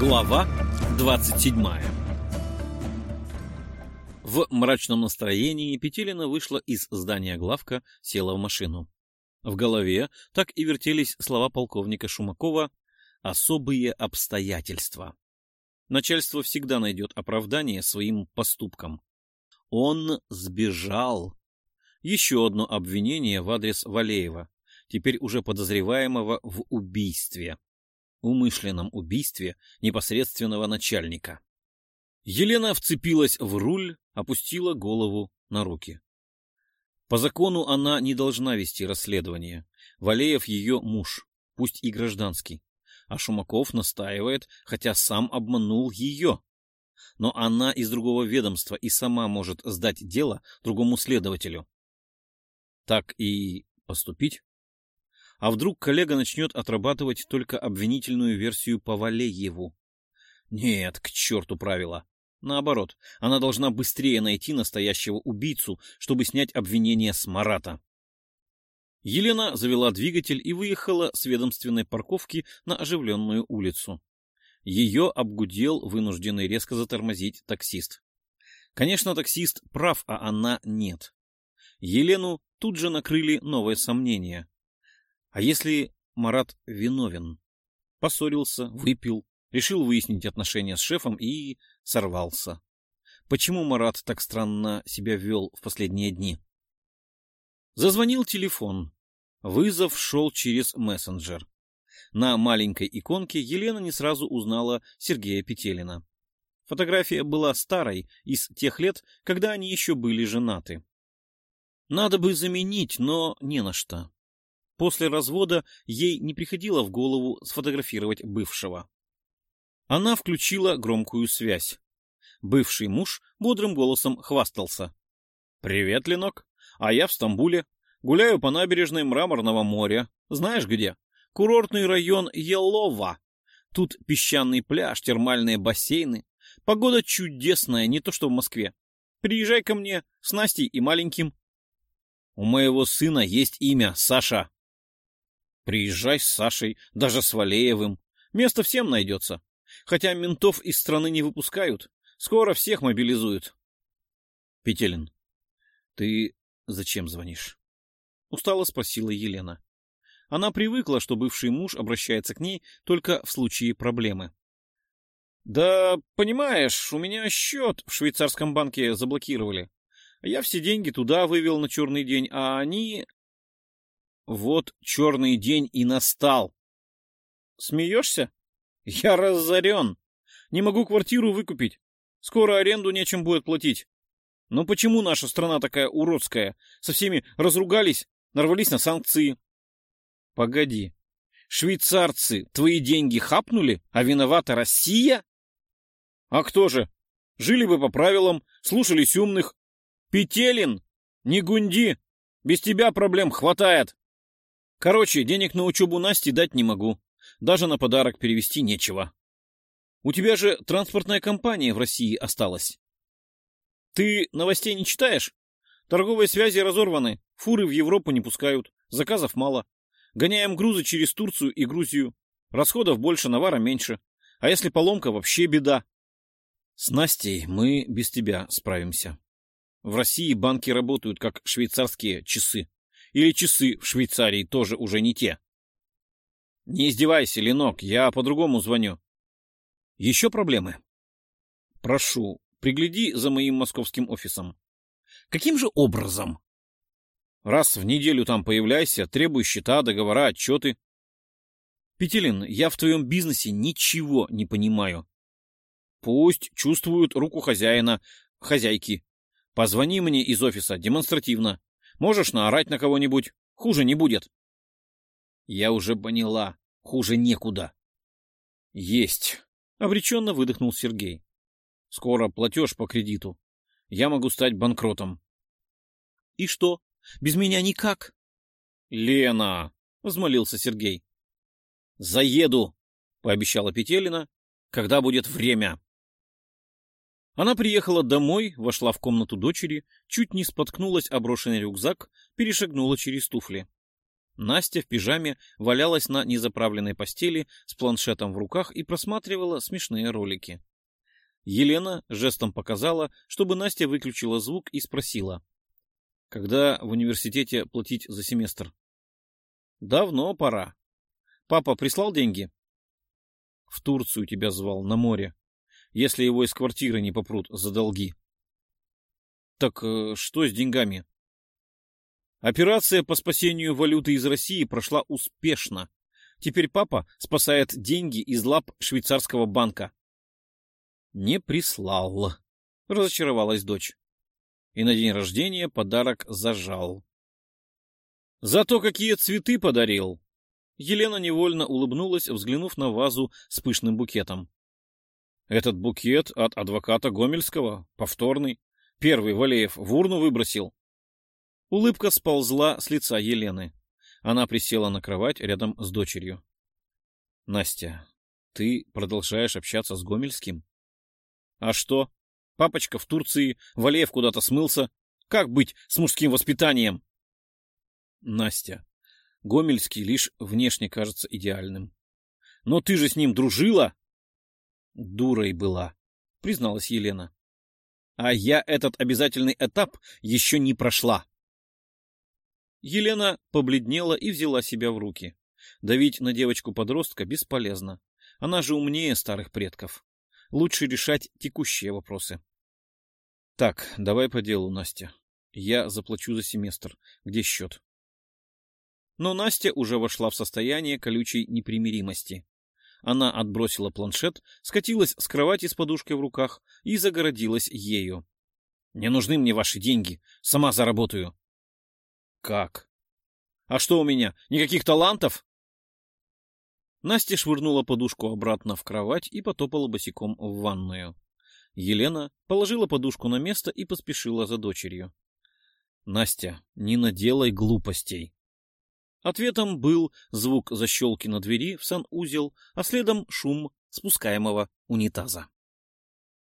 Глава 27 В мрачном настроении Петелина вышла из здания главка, села в машину. В голове так и вертелись слова полковника Шумакова «особые обстоятельства». Начальство всегда найдет оправдание своим поступкам. Он сбежал. Еще одно обвинение в адрес Валеева, теперь уже подозреваемого в убийстве умышленном убийстве непосредственного начальника. Елена вцепилась в руль, опустила голову на руки. По закону она не должна вести расследование. Валеев ее муж, пусть и гражданский. А Шумаков настаивает, хотя сам обманул ее. Но она из другого ведомства и сама может сдать дело другому следователю. Так и поступить? А вдруг коллега начнет отрабатывать только обвинительную версию по Валееву? Нет, к черту правила. Наоборот, она должна быстрее найти настоящего убийцу, чтобы снять обвинение с Марата. Елена завела двигатель и выехала с ведомственной парковки на оживленную улицу. Ее обгудел вынужденный резко затормозить таксист. Конечно, таксист прав, а она нет. Елену тут же накрыли новые сомнения. А если Марат виновен? Поссорился, выпил, решил выяснить отношения с шефом и сорвался. Почему Марат так странно себя вел в последние дни? Зазвонил телефон. Вызов шел через мессенджер. На маленькой иконке Елена не сразу узнала Сергея Петелина. Фотография была старой, из тех лет, когда они еще были женаты. Надо бы заменить, но не на что. После развода ей не приходило в голову сфотографировать бывшего. Она включила громкую связь. Бывший муж бодрым голосом хвастался. «Привет, Ленок. А я в Стамбуле. Гуляю по набережной Мраморного моря. Знаешь где? Курортный район Елова. Тут песчаный пляж, термальные бассейны. Погода чудесная, не то что в Москве. Приезжай ко мне с Настей и маленьким. У моего сына есть имя Саша. Приезжай с Сашей, даже с Валеевым. Место всем найдется. Хотя ментов из страны не выпускают. Скоро всех мобилизуют. Петелин, ты зачем звонишь? Устало спросила Елена. Она привыкла, что бывший муж обращается к ней только в случае проблемы. Да, понимаешь, у меня счет в швейцарском банке заблокировали. Я все деньги туда вывел на черный день, а они вот черный день и настал. Смеешься? Я разорен. Не могу квартиру выкупить. Скоро аренду нечем будет платить. Но почему наша страна такая уродская? Со всеми разругались, нарвались на санкции. Погоди. Швейцарцы твои деньги хапнули, а виновата Россия? А кто же? Жили бы по правилам, слушались умных. Петелин, не гунди. Без тебя проблем хватает. Короче, денег на учебу Насти дать не могу. Даже на подарок перевести нечего. У тебя же транспортная компания в России осталась. Ты новостей не читаешь? Торговые связи разорваны, фуры в Европу не пускают, заказов мало. Гоняем грузы через Турцию и Грузию. Расходов больше, навара меньше. А если поломка, вообще беда. С Настей мы без тебя справимся. В России банки работают как швейцарские часы. Или часы в Швейцарии тоже уже не те? Не издевайся, Ленок, я по-другому звоню. Еще проблемы? Прошу, пригляди за моим московским офисом. Каким же образом? Раз в неделю там появляйся, требуй счета, договора, отчеты. Петелин, я в твоем бизнесе ничего не понимаю. Пусть чувствуют руку хозяина, хозяйки. Позвони мне из офиса демонстративно. Можешь наорать на кого-нибудь. Хуже не будет. Я уже поняла. Хуже некуда. Есть. Обреченно выдохнул Сергей. Скоро платеж по кредиту. Я могу стать банкротом. И что? Без меня никак. Лена, взмолился Сергей. Заеду, пообещала Петелина, когда будет время. Она приехала домой, вошла в комнату дочери, чуть не споткнулась о брошенный рюкзак, перешагнула через туфли. Настя в пижаме валялась на незаправленной постели с планшетом в руках и просматривала смешные ролики. Елена жестом показала, чтобы Настя выключила звук и спросила. — Когда в университете платить за семестр? — Давно пора. Папа прислал деньги? — В Турцию тебя звал, на море. Если его из квартиры не попрут за долги. — Так э, что с деньгами? Операция по спасению валюты из России прошла успешно. Теперь папа спасает деньги из лап швейцарского банка. Не прислал, разочаровалась дочь. И на день рождения подарок зажал. Зато какие цветы подарил! Елена невольно улыбнулась, взглянув на вазу с пышным букетом. Этот букет от адвоката Гомельского, повторный. Первый Валеев в урну выбросил. Улыбка сползла с лица Елены. Она присела на кровать рядом с дочерью. — Настя, ты продолжаешь общаться с Гомельским? А что? Папочка в Турции, Валеев куда-то смылся. Как быть с мужским воспитанием? Настя, Гомельский лишь внешне кажется идеальным. Но ты же с ним дружила? Дурой была, призналась Елена. А я этот обязательный этап еще не прошла. Елена побледнела и взяла себя в руки. Давить на девочку-подростка бесполезно. Она же умнее старых предков лучше решать текущие вопросы. Так, давай по делу, Настя. Я заплачу за семестр. Где счет? Но Настя уже вошла в состояние колючей непримиримости. Она отбросила планшет, скатилась с кровати с подушкой в руках и загородилась ею. — Не нужны мне ваши деньги. Сама заработаю. — Как? — А что у меня, никаких талантов? Настя швырнула подушку обратно в кровать и потопала босиком в ванную. Елена положила подушку на место и поспешила за дочерью. — Настя, не наделай глупостей. Ответом был звук защелки на двери в санузел, а следом шум спускаемого унитаза.